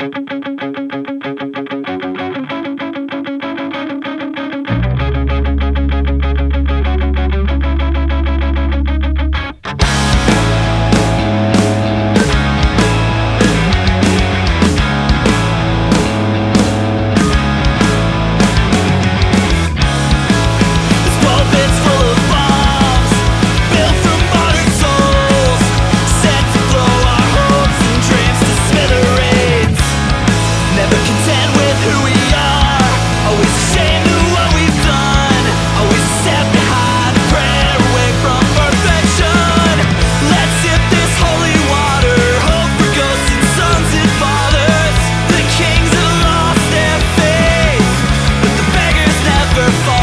Thank waterfall